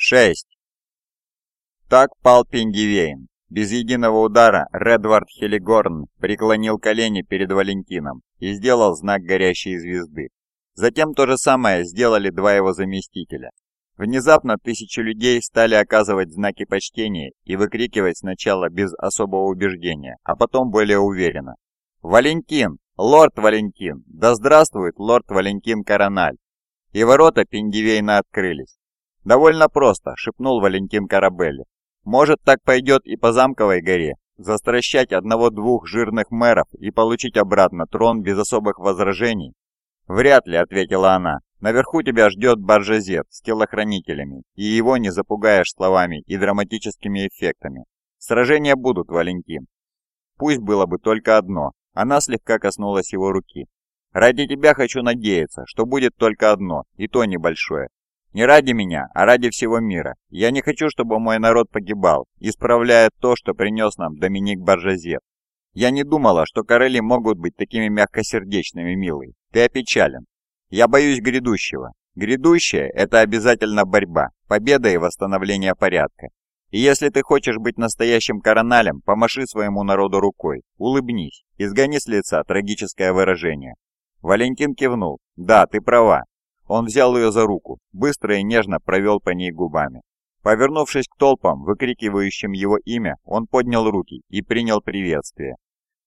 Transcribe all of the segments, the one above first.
6. Так пал Пиндивейн. Без единого удара Редвард Хелигорн преклонил колени перед Валентином и сделал знак горящей звезды. Затем то же самое сделали два его заместителя. Внезапно тысячи людей стали оказывать знаки почтения и выкрикивать сначала без особого убеждения, а потом более уверенно. «Валентин! Лорд Валентин! Да здравствует лорд Валентин Корональ!» И ворота Пиндивейна открылись. «Довольно просто», — шепнул Валентин Карабелли. «Может, так пойдет и по Замковой горе, застращать одного-двух жирных мэров и получить обратно трон без особых возражений?» «Вряд ли», — ответила она. «Наверху тебя ждет Баржазет с телохранителями, и его не запугаешь словами и драматическими эффектами. Сражения будут, Валентин. Пусть было бы только одно». Она слегка коснулась его руки. «Ради тебя хочу надеяться, что будет только одно, и то небольшое. Не ради меня, а ради всего мира. Я не хочу, чтобы мой народ погибал, исправляя то, что принес нам Доминик Баржазет. Я не думала, что короли могут быть такими мягкосердечными, милый. Ты опечален. Я боюсь грядущего. Грядущее – это обязательно борьба, победа и восстановление порядка. И если ты хочешь быть настоящим короналем, помаши своему народу рукой, улыбнись, изгони с лица трагическое выражение. Валентин кивнул. Да, ты права, он взял ее за руку, быстро и нежно провел по ней губами. Повернувшись к толпам, выкрикивающим его имя, он поднял руки и принял приветствие.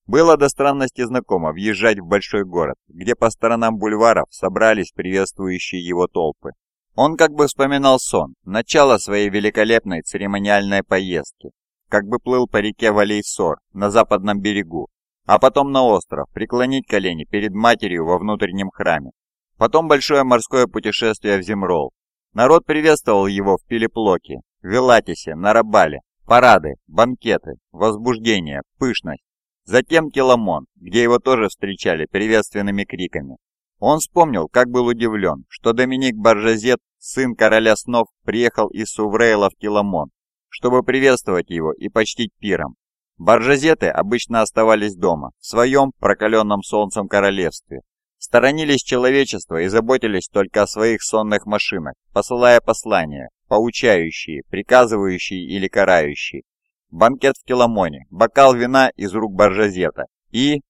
Было до странности знакомо въезжать в большой город, где по сторонам бульваров собрались приветствующие его толпы. Он как бы вспоминал сон, начало своей великолепной церемониальной поездки, как бы плыл по реке Валейсор на западном берегу, а потом на остров, преклонить колени перед матерью во внутреннем храме, Потом большое морское путешествие в Земрол. Народ приветствовал его в Пилиплоке, Вилатисе, Нарабале. Парады, банкеты, возбуждение, пышность. Затем Теламон, где его тоже встречали приветственными криками. Он вспомнил, как был удивлен, что Доминик Баржазет, сын короля снов, приехал из Суврейла в Теламон, чтобы приветствовать его и почтить пиром. Баржазеты обычно оставались дома, в своем прокаленном солнцем королевстве, сторонились человечества и заботились только о своих сонных машинах, посылая послания, поучающие, приказывающие или карающие. Банкет в Теламоне, бокал вина из рук Баржазета и...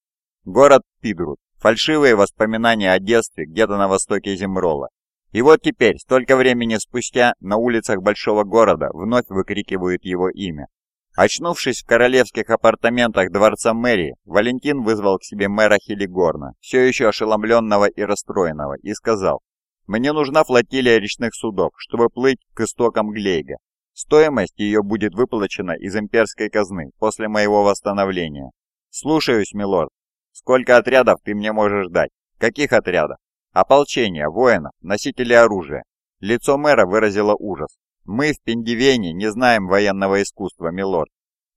Город Пидрут, фальшивые воспоминания о детстве где-то на востоке Земрола. И вот теперь, столько времени спустя, на улицах большого города вновь выкрикивают его имя. Очнувшись в королевских апартаментах дворца мэрии, Валентин вызвал к себе мэра Хелигорна, все еще ошеломленного и расстроенного, и сказал, «Мне нужна флотилия речных судов, чтобы плыть к истокам Глейга. Стоимость ее будет выплачена из имперской казны после моего восстановления. Слушаюсь, милорд. Сколько отрядов ты мне можешь дать? Каких отрядов? Ополчение, воинов, носители оружия. Лицо мэра выразило ужас. «Мы в Пендивене не знаем военного искусства, милорд».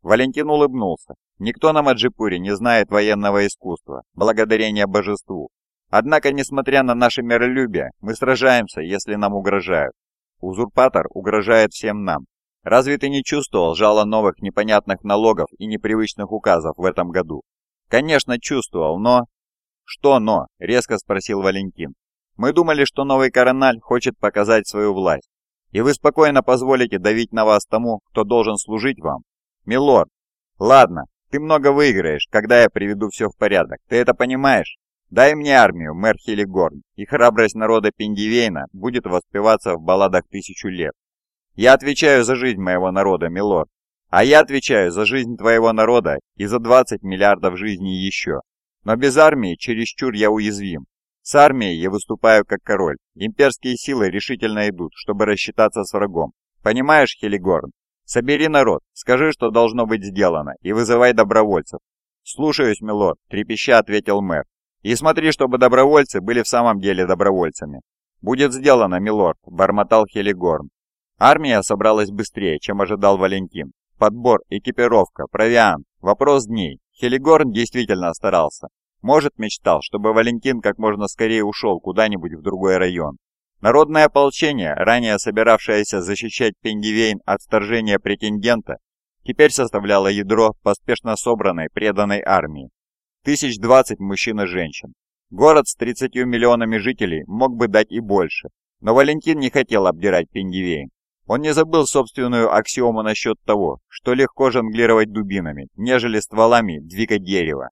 Валентин улыбнулся. «Никто на Маджипуре не знает военного искусства, благодарение божеству. Однако, несмотря на наше миролюбие, мы сражаемся, если нам угрожают. Узурпатор угрожает всем нам. Разве ты не чувствовал жало новых непонятных налогов и непривычных указов в этом году? Конечно, чувствовал, но... Что но? резко спросил Валентин. Мы думали, что новый корональ хочет показать свою власть. И вы спокойно позволите давить на вас тому, кто должен служить вам? Милорд, ладно, ты много выиграешь, когда я приведу все в порядок. Ты это понимаешь? Дай мне армию, мэр Хелигорн, и храбрость народа Пиндивейна будет воспеваться в балладах тысячу лет. Я отвечаю за жизнь моего народа, милорд. А я отвечаю за жизнь твоего народа и за 20 миллиардов жизней еще. Но без армии чересчур я уязвим. С армией я выступаю как король. Имперские силы решительно идут, чтобы рассчитаться с врагом. Понимаешь, Хелигорн? Собери народ, скажи, что должно быть сделано, и вызывай добровольцев. Слушаюсь, милорд, трепеща ответил мэр. И смотри, чтобы добровольцы были в самом деле добровольцами. Будет сделано, милорд, бормотал Хелигорн. Армия собралась быстрее, чем ожидал Валентин. Подбор, экипировка, провиант. Вопрос дней. Хелигорн действительно старался. Может, мечтал, чтобы Валентин как можно скорее ушел куда-нибудь в другой район. Народное ополчение, ранее собиравшееся защищать Пендивейн от вторжения претендента, теперь составляло ядро поспешно собранной преданной армии. Тысяч двадцать мужчин и женщин. Город с 30 миллионами жителей мог бы дать и больше, но Валентин не хотел обдирать Пендивейн. Он не забыл собственную аксиому насчет того, что легко жонглировать дубинами, нежели стволами двигать дерево.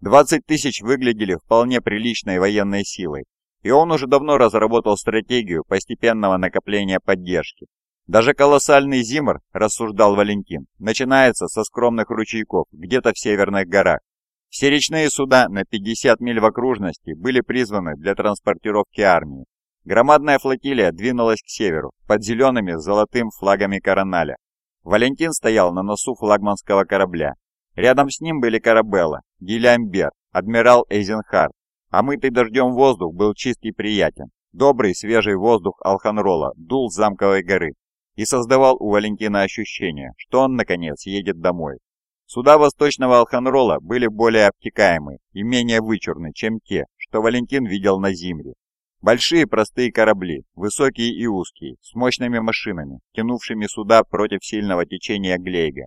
20 тысяч выглядели вполне приличной военной силой, и он уже давно разработал стратегию постепенного накопления поддержки. Даже колоссальный Зимр, рассуждал Валентин, начинается со скромных ручейков где-то в северных горах. Все речные суда на 50 миль в окружности были призваны для транспортировки армии. Громадная флотилия двинулась к северу, под зелеными золотым флагами Короналя. Валентин стоял на носу флагманского корабля. Рядом с ним были Карабелла, Гильямбер, адмирал Эйзенхарт. Омытый дождем воздух был чист и приятен. Добрый свежий воздух Алханрола дул с замковой горы, и создавал у Валентина ощущение, что он, наконец, едет домой. Суда восточного Алханрола были более обтекаемы и менее вычурны, чем те, что Валентин видел на Зимре. Большие простые корабли, высокие и узкие, с мощными машинами, тянувшими суда против сильного течения Глейга.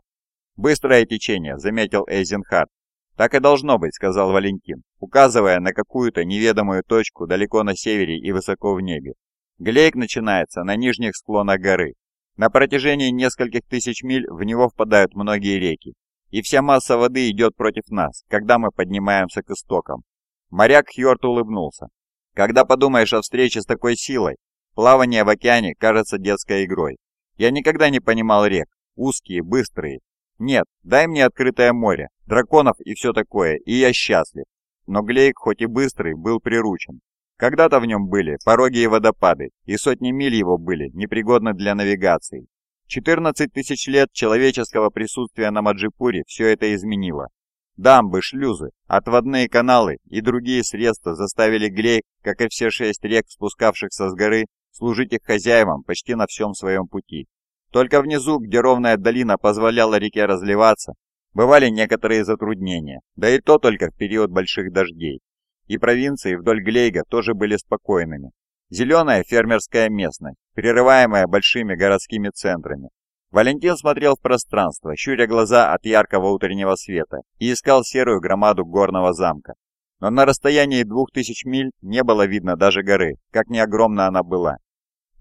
«Быстрое течение», — заметил Эйзенхарт. «Так и должно быть», — сказал Валентин, указывая на какую-то неведомую точку далеко на севере и высоко в небе. Глейг начинается на нижних склонах горы, на протяжении нескольких тысяч миль в него впадают многие реки, и вся масса воды идет против нас, когда мы поднимаемся к истокам. Моряк Хьорт улыбнулся. Когда подумаешь о встрече с такой силой, плавание в океане кажется детской игрой. Я никогда не понимал рек, узкие, быстрые. Нет, дай мне открытое море, драконов и все такое, и я счастлив. Но Глейк, хоть и быстрый, был приручен. Когда-то в нем были пороги и водопады, и сотни миль его были непригодны для навигации. 14 тысяч лет человеческого присутствия на Маджипуре все это изменило. Дамбы, шлюзы, отводные каналы и другие средства заставили Глей, как и все шесть рек, спускавшихся с горы, служить их хозяевам почти на всем своем пути. Только внизу, где ровная долина позволяла реке разливаться, бывали некоторые затруднения, да и то только в период больших дождей и провинции вдоль Глейга тоже были спокойными. Зеленая фермерская местность, прерываемая большими городскими центрами. Валентин смотрел в пространство, щуря глаза от яркого утреннего света, и искал серую громаду горного замка. Но на расстоянии двух тысяч миль не было видно даже горы, как не огромна она была.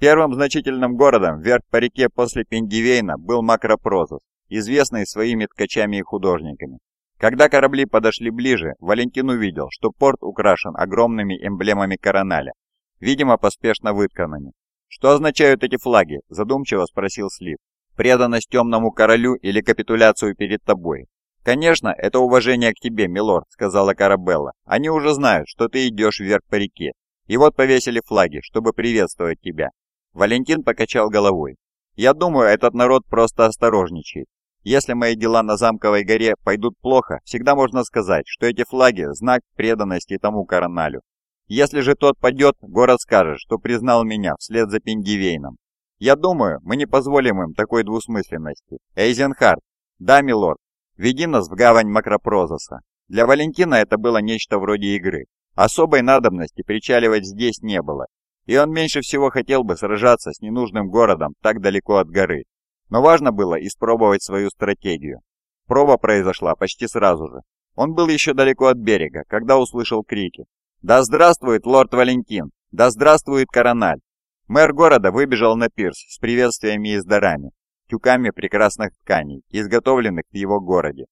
Первым значительным городом вверх по реке после Пендивейна был Макропрозус, известный своими ткачами и художниками. Когда корабли подошли ближе, Валентин увидел, что порт украшен огромными эмблемами Короналя, видимо, поспешно вытканными. «Что означают эти флаги?» – задумчиво спросил Слив. «Преданность темному королю или капитуляцию перед тобой?» «Конечно, это уважение к тебе, милорд», – сказала Карабелла. «Они уже знают, что ты идешь вверх по реке. И вот повесили флаги, чтобы приветствовать тебя». Валентин покачал головой. «Я думаю, этот народ просто осторожничает. Если мои дела на Замковой горе пойдут плохо, всегда можно сказать, что эти флаги – знак преданности тому короналю. Если же тот падет, город скажет, что признал меня вслед за Пиндивейном. Я думаю, мы не позволим им такой двусмысленности. Эйзенхард, да, милорд, веди нас в гавань Макропрозоса. Для Валентина это было нечто вроде игры. Особой надобности причаливать здесь не было, и он меньше всего хотел бы сражаться с ненужным городом так далеко от горы. Но важно было испробовать свою стратегию. Проба произошла почти сразу же. Он был еще далеко от берега, когда услышал крики. «Да здравствует лорд Валентин! Да здравствует Корональ!» Мэр города выбежал на пирс с приветствиями и с дарами, тюками прекрасных тканей, изготовленных в его городе.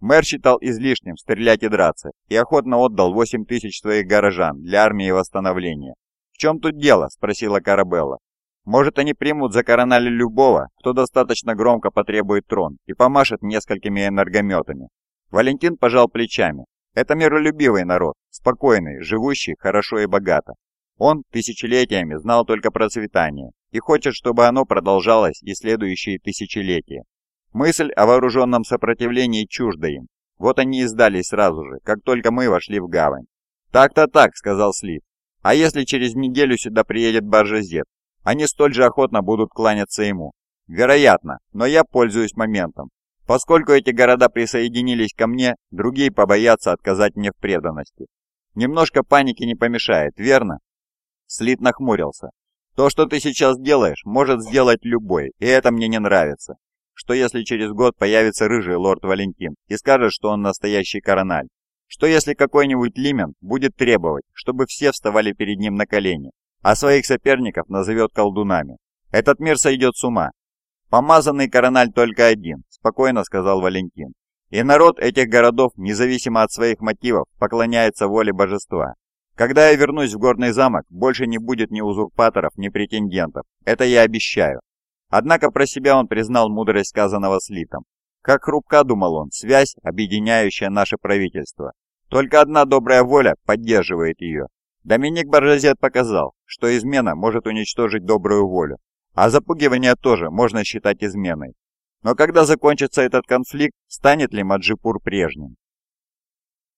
Мэр считал излишним стрелять и драться, и охотно отдал 8 тысяч своих горожан для армии восстановления. «В чем тут дело?» – спросила Карабелла. Может, они примут за короналя любого, кто достаточно громко потребует трон и помашет несколькими энергометами. Валентин пожал плечами. Это миролюбивый народ, спокойный, живущий хорошо и богато. Он тысячелетиями знал только процветание и хочет, чтобы оно продолжалось и следующие тысячелетия. Мысль о вооруженном сопротивлении чужда им. Вот они и сдались сразу же, как только мы вошли в гавань. «Так-то так», — сказал Слив. «А если через неделю сюда приедет Баржезет, они столь же охотно будут кланяться ему. Вероятно, но я пользуюсь моментом. Поскольку эти города присоединились ко мне, другие побоятся отказать мне в преданности. Немножко паники не помешает, верно? Слит нахмурился. То, что ты сейчас делаешь, может сделать любой, и это мне не нравится. Что если через год появится рыжий лорд Валентин и скажет, что он настоящий корональ? Что если какой-нибудь Лимен будет требовать, чтобы все вставали перед ним на колени? а своих соперников назовет колдунами. Этот мир сойдет с ума. «Помазанный корональ только один», – спокойно сказал Валентин. «И народ этих городов, независимо от своих мотивов, поклоняется воле божества. Когда я вернусь в горный замок, больше не будет ни узурпаторов, ни претендентов. Это я обещаю». Однако про себя он признал мудрость сказанного слитом. Как хрупка, думал он, связь, объединяющая наше правительство. Только одна добрая воля поддерживает ее. Доминик Баржазет показал, что измена может уничтожить добрую волю, а запугивание тоже можно считать изменой. Но когда закончится этот конфликт, станет ли Маджипур прежним?